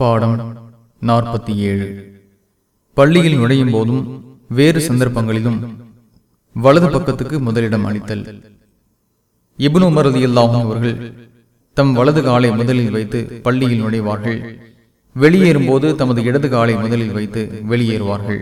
பாடம் நாற்பத்தி ஏழு. பள்ளியில் நுழையும் போதும் வேறு சந்தர்ப்பங்களிலும் வலது பக்கத்துக்கு முதலிடம் அளித்தல். இபுனு மருதி இல்லாமல் அவர்கள் தம் வலது காலை முதலில் வைத்து பள்ளியில் நுழைவார்கள். வெளியேறும் போது தமது இடது காலை முதலில் வைத்து வெளியேறுவார்கள்.